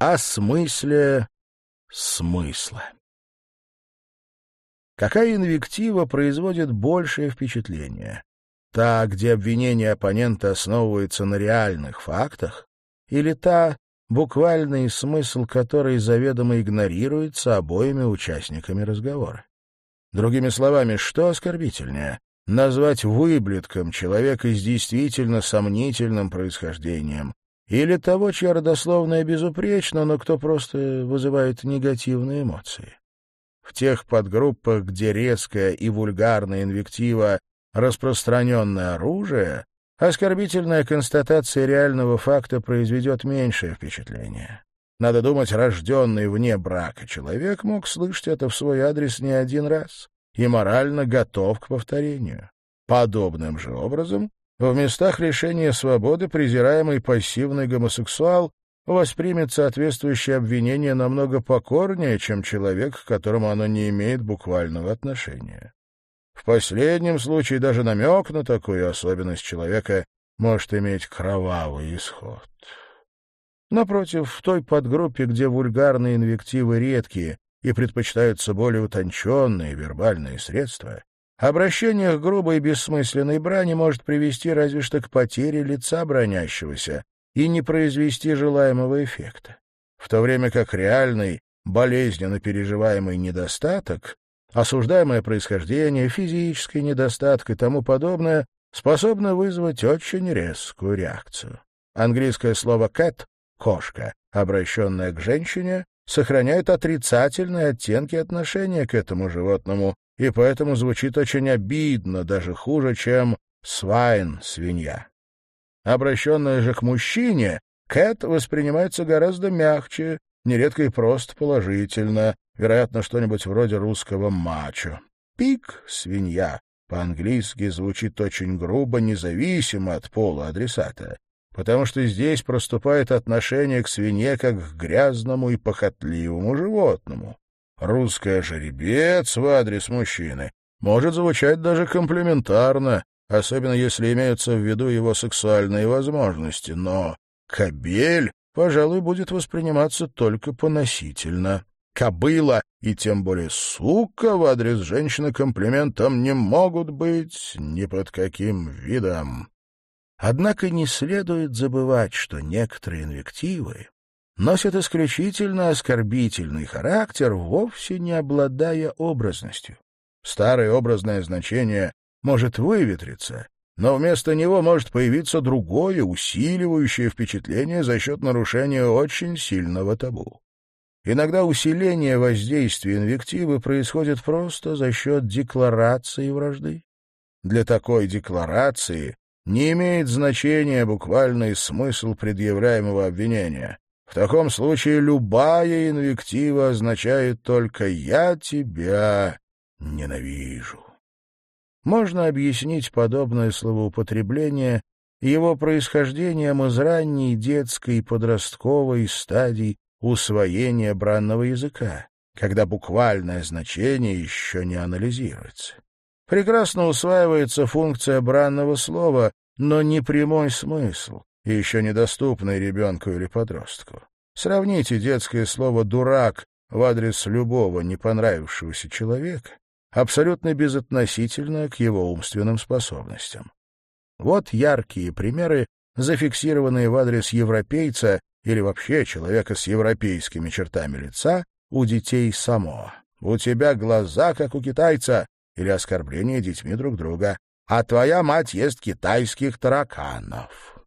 о смысле смысла. Какая инвектива производит большее впечатление? Та, где обвинение оппонента основывается на реальных фактах, или та, буквальный смысл которой заведомо игнорируется обоими участниками разговора? Другими словами, что оскорбительнее? Назвать выблетком человека с действительно сомнительным происхождением или того, чья родословная безупречна, но кто просто вызывает негативные эмоции. В тех подгруппах, где резкая и вульгарная инвектива — распространенное оружие, оскорбительная констатация реального факта произведет меньшее впечатление. Надо думать, рожденный вне брака человек мог слышать это в свой адрес не один раз и морально готов к повторению. Подобным же образом в местах лишения свободы презираемый пассивный гомосексуал воспримет соответствующее обвинение намного покорнее, чем человек, к которому оно не имеет буквального отношения. В последнем случае даже намек на такую особенность человека может иметь кровавый исход. Напротив, в той подгруппе, где вульгарные инвективы редкие и предпочитаются более утонченные вербальные средства, Обращение к грубой и бессмысленной брани может привести разве что к потере лица бронящегося и не произвести желаемого эффекта, в то время как реальный, болезненно переживаемый недостаток, осуждаемое происхождение, физический недостаток и тому подобное способно вызвать очень резкую реакцию. Английское слово «cat» — «кошка», обращенное к женщине, сохраняет отрицательные оттенки отношения к этому животному, и поэтому звучит очень обидно, даже хуже, чем «свайн» — свинья. Обращенная же к мужчине, «кэт» воспринимается гораздо мягче, нередко и просто положительно, вероятно, что-нибудь вроде русского «мачо». «Пик» — свинья, по-английски звучит очень грубо, независимо от пола адресата, потому что здесь проступает отношение к свинье как к грязному и похотливому животному. Русская жеребец в адрес мужчины может звучать даже комплиментарно, особенно если имеются в виду его сексуальные возможности, но кобель, пожалуй, будет восприниматься только поносительно. Кобыла и тем более сука в адрес женщины комплиментом не могут быть ни под каким видом. Однако не следует забывать, что некоторые инвективы носят исключительно оскорбительный характер, вовсе не обладая образностью. Старое образное значение может выветриться, но вместо него может появиться другое, усиливающее впечатление за счет нарушения очень сильного табу. Иногда усиление воздействия инвективы происходит просто за счет декларации вражды. Для такой декларации не имеет значения буквальный смысл предъявляемого обвинения. В таком случае любая инвектива означает только «я тебя ненавижу». Можно объяснить подобное словоупотребление его происхождением из ранней детской и подростковой стадий усвоения бранного языка, когда буквальное значение еще не анализируется. Прекрасно усваивается функция бранного слова, но не прямой смысл, и еще недоступный ребенку или подростку. Сравните детское слово «дурак» в адрес любого не понравившегося человека, абсолютно безотносительно к его умственным способностям. Вот яркие примеры, зафиксированные в адрес европейца или вообще человека с европейскими чертами лица у детей само. «У тебя глаза, как у китайца» или оскорбление детьми друг друга. «А твоя мать ест китайских тараканов».